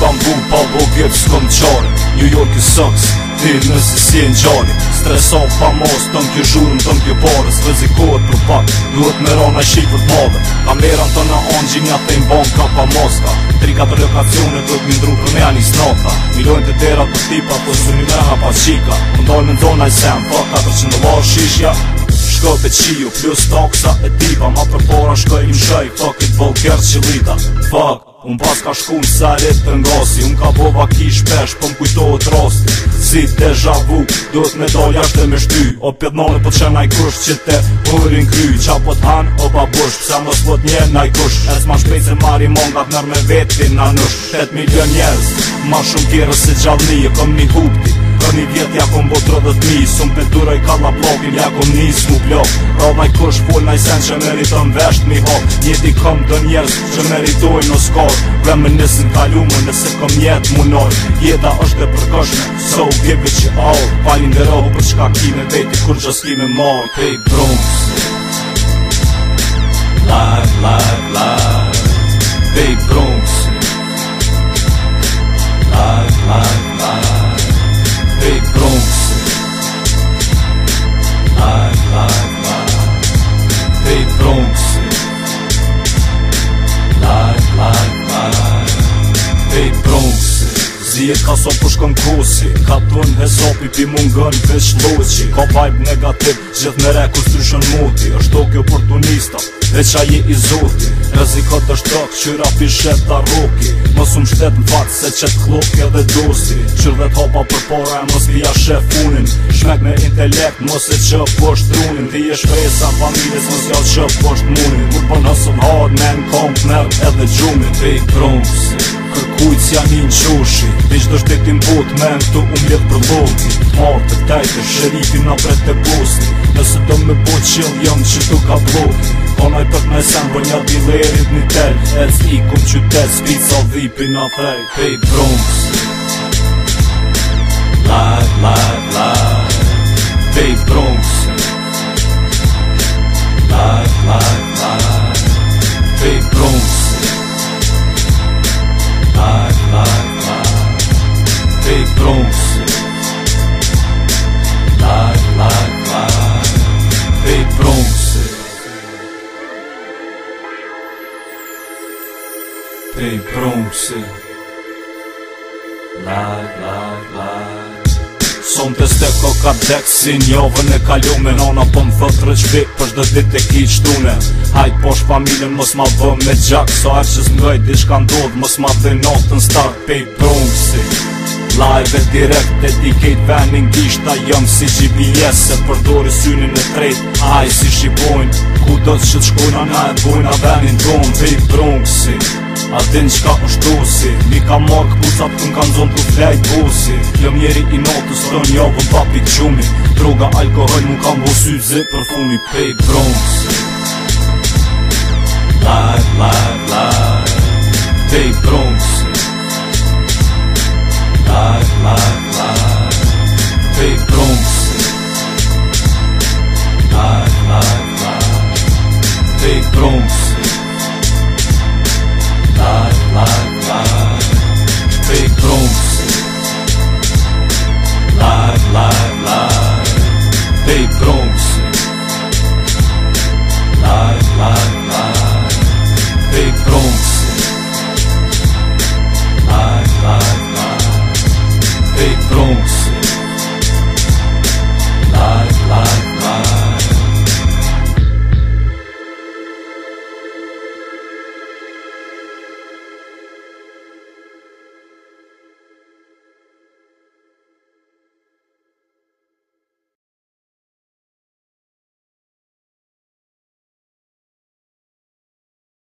bam bum pa bo gif s'kom qari New York i sucks, ti nësi si e njani Stresov pa mos, tëm kjo zhurën, tëm kjo parës Rëzikohet për pak, duhet me rana shikë vë t'madhe Kameran të në anëgji një atë e ka pa moska 3-4 lokacione, duhet mi ndru për me janë i snota Milojnë të tera për tipa, po së një mreha pa qika Mëndojnë në zona i sem, fa 400 dolar shishja Shkoj pe qiju, plus taksa e tipa Ma për pora shkoj një shaj, fuck it, vol Unë pas ka shku në sarit të ngasi Unë ka boba kish pesh, po më kujtohet rosti Si deja vu, duhet me do jashtë dhe me shty O pjetë po të shenë ajë kush që te burin kry Qa po të hanë, o pa bush, psa mës po të njerë në ajë kush E s'ma shpejt se mari mongat nërë me vetin në nush 8 milion njerës, ma shumë kjerës se gjallni e kom mi hupti Për një vjetë ja vjet jakon botrë dhe t'mi Sun për duroj ka la blokin jakon njës mu plok Ro dhaj kush full naj sen që meritën vesht mi hop Njeti kom të njerës që meritoj në skor Vre më nësën kalu nëse kom jet mu nor Jeta është dhe përkëshme So give it you all Palin dhe rohu për çka kime me veti kur që s'ki me mor Hey Brooms Life, life, life Zi e shka so pushkën kosi Ka tërën e sopi pi mund gën veç loqi Ka vibe negativ, gjithë në reku së muti është do oportunista, dhe qa je i zuti Rezikot të shtrok, qyra fishet shet të ruki Mësum shtet në fatë se që të klup dhe dosi Qyrë dhe hopa për pora e mës pia shef unin Shmek me intelekt, mës e që pësht runin Ti e shprej sa familje së nësja që pësht munin Kur për po nësën hard, men, komp, nërë edhe si anin qoshi Kdi qdo shtetin bot me tu të umjet për loti Martë të tajtë, shërifi në bret të bosni Nëse do me bot qëll jam që të ka bloti Onaj për të mesen vë një dilerit një tel Ec i kum qytet, spica vipi në fej Hej Bronx Se La, la, la Son të steko ka dek si njove në kalume Nona po më thëtë rëqbi për shdo dit e ki qëtune Hajt posh familjen mës ma vë me gjak So e që zmëgaj di shka ndodh mës ma dhe notën start pej prung Si live e direkt dedicate vending A jëm si GPS Se përdori synin e trejt a i si shibojn Ku do të që të shkojnë a na e bojnë a venin dhom Pej prung si A din qka është dosi Mi ka marrë këpucat Këm kanë zonë të flejt bosi Kjo mjeri i notës Të një vën papi qumi Droga, alkohol Më kanë bosu zë për funi Pej bronx Live, live, live Pej bronx